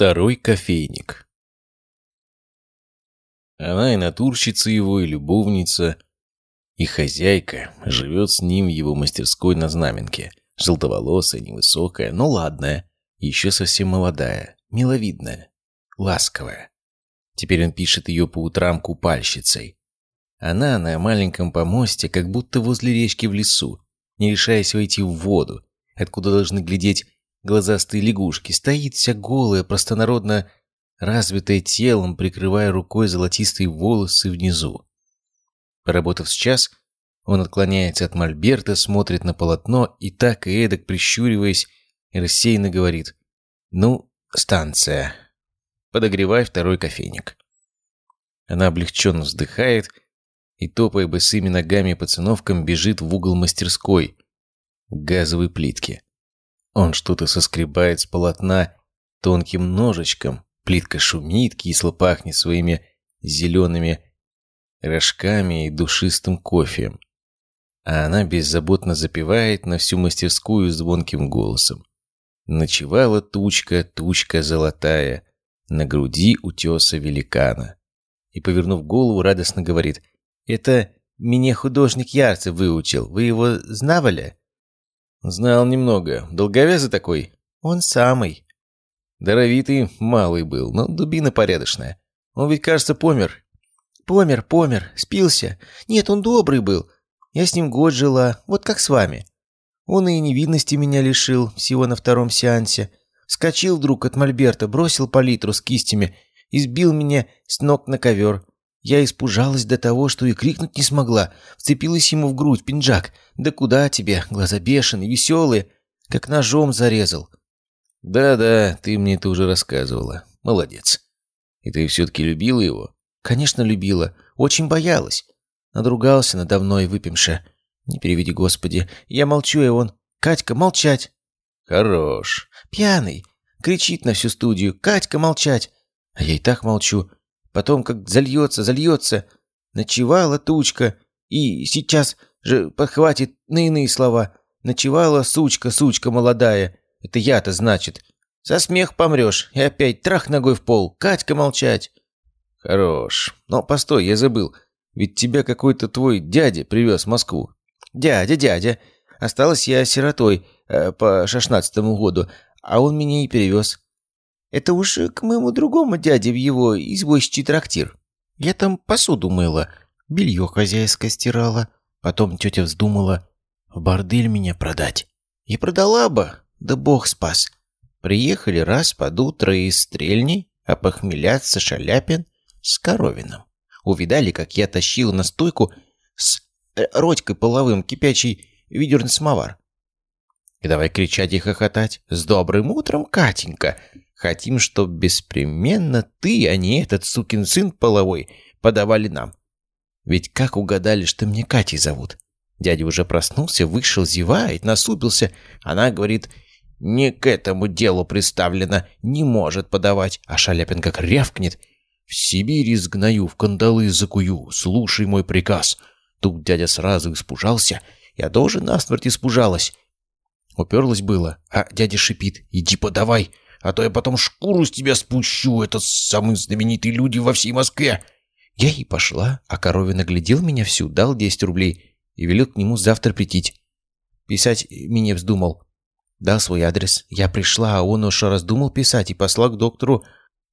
Второй кофейник. Она и натурщица его, и любовница, и хозяйка, живет с ним в его мастерской на Знаменке. Желтоволосая, невысокая, но ладная, еще совсем молодая, миловидная, ласковая. Теперь он пишет ее по утрам купальщицей. Она на маленьком помосте, как будто возле речки в лесу, не решаясь войти в воду, откуда должны глядеть глазастые лягушки, стоит вся голая, простонародно развитая телом, прикрывая рукой золотистые волосы внизу. Поработав с час, он отклоняется от мольберта, смотрит на полотно и так и эдак, прищуриваясь, рассеянно говорит «Ну, станция, подогревай второй кофейник». Она облегченно вздыхает и, топая босыми ногами по циновкам, бежит в угол мастерской, к газовой плитке. Он что-то соскребает с полотна тонким ножичком. Плитка шумит, кисло пахнет своими зелеными рожками и душистым кофеем. А она беззаботно запевает на всю мастерскую звонким голосом. Ночевала тучка, тучка золотая, на груди утеса великана. И, повернув голову, радостно говорит, «Это меня художник Ярцев выучил. Вы его знавали?» «Знал немного. Долговязый такой?» «Он самый». Даровитый малый был, но дубина порядочная. Он ведь, кажется, помер. «Помер, помер. Спился. Нет, он добрый был. Я с ним год жила, вот как с вами. Он и невидности меня лишил, всего на втором сеансе. Скочил вдруг от мольберта, бросил палитру с кистями и сбил меня с ног на ковер. Я испужалась до того, что и крикнуть не смогла. Вцепилась ему в грудь, пинджак. «Да куда тебе? Глаза бешеные, веселые. Как ножом зарезал». «Да-да, ты мне это уже рассказывала. Молодец. И ты все-таки любила его?» «Конечно, любила. Очень боялась. Надругался надо мной, выпимша. Не переведи, Господи. Я молчу, и он... Катька, молчать!» «Хорош». «Пьяный. Кричит на всю студию. Катька, молчать!» А я и так молчу. Потом как зальется, зальется. Ночевала тучка. И сейчас же подхватит на иные слова. Ночевала сучка, сучка молодая. Это я-то, значит. За смех помрешь. И опять трах ногой в пол. Катька молчать. Хорош. Но постой, я забыл. Ведь тебя какой-то твой дядя привез в Москву. Дядя, дядя. Осталась я сиротой э, по шестнадцатому году, а он меня и перевез. Это уж к моему другому дяде в его извозчий трактир. Я там посуду мыла, белье хозяйское стирала. Потом тетя вздумала в бордель меня продать. И продала бы, да бог спас. Приехали раз под утро из стрельни, а похмеляться Шаляпин с Коровиным. Увидали, как я тащил на стойку с э, родькой половым кипячий ведерный самовар. И давай кричать и хохотать. «С добрым утром, Катенька! Хотим, чтоб беспременно ты, а не этот сукин сын половой, подавали нам. Ведь как угадали, что мне Катей зовут? Дядя уже проснулся, вышел, зевает, насупился. Она говорит, не к этому делу представлена, не может подавать. А Шаляпин как рявкнет. В Сибири сгною, в кандалы закую, слушай мой приказ. Тут дядя сразу испужался. Я тоже насмерть испужалась. Уперлась было, а дядя шипит, иди подавай а то я потом шкуру с тебя спущу, это самые знаменитые люди во всей Москве». Я и пошла, а Коровин наглядел меня всю, дал 10 рублей и велел к нему завтра прийти. Писать меня вздумал. Дал свой адрес. Я пришла, а он уж раздумал писать и послал к доктору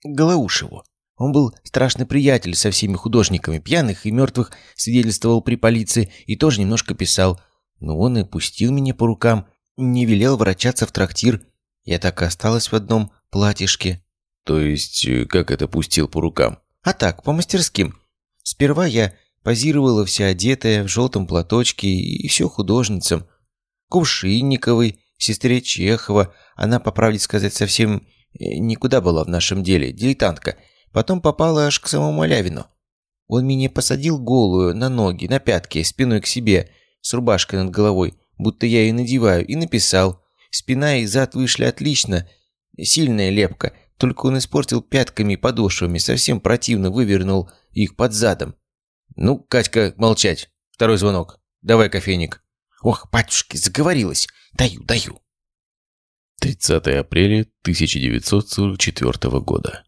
Голоушеву. Он был страшный приятель со всеми художниками, пьяных и мертвых, свидетельствовал при полиции и тоже немножко писал. Но он и пустил меня по рукам, не велел ворочаться в трактир я так и осталась в одном платьишке. То есть, э, как это пустил по рукам? А так, по мастерским. Сперва я позировала вся одетая в желтом платочке и все художницам. Кувшинниковой, сестре Чехова. Она, по правде сказать, совсем э, никуда была в нашем деле, дилетантка. Потом попала аж к самому Малявину. Он меня посадил голую, на ноги, на пятки, спиной к себе, с рубашкой над головой, будто я ее надеваю, и написал Спина и зад вышли отлично. Сильная лепка. Только он испортил пятками и подошвами. Совсем противно вывернул их под задом. «Ну, Катька, молчать. Второй звонок. Давай кофейник». «Ох, батюшки, заговорилась. Даю, даю». 30 апреля 1944 года.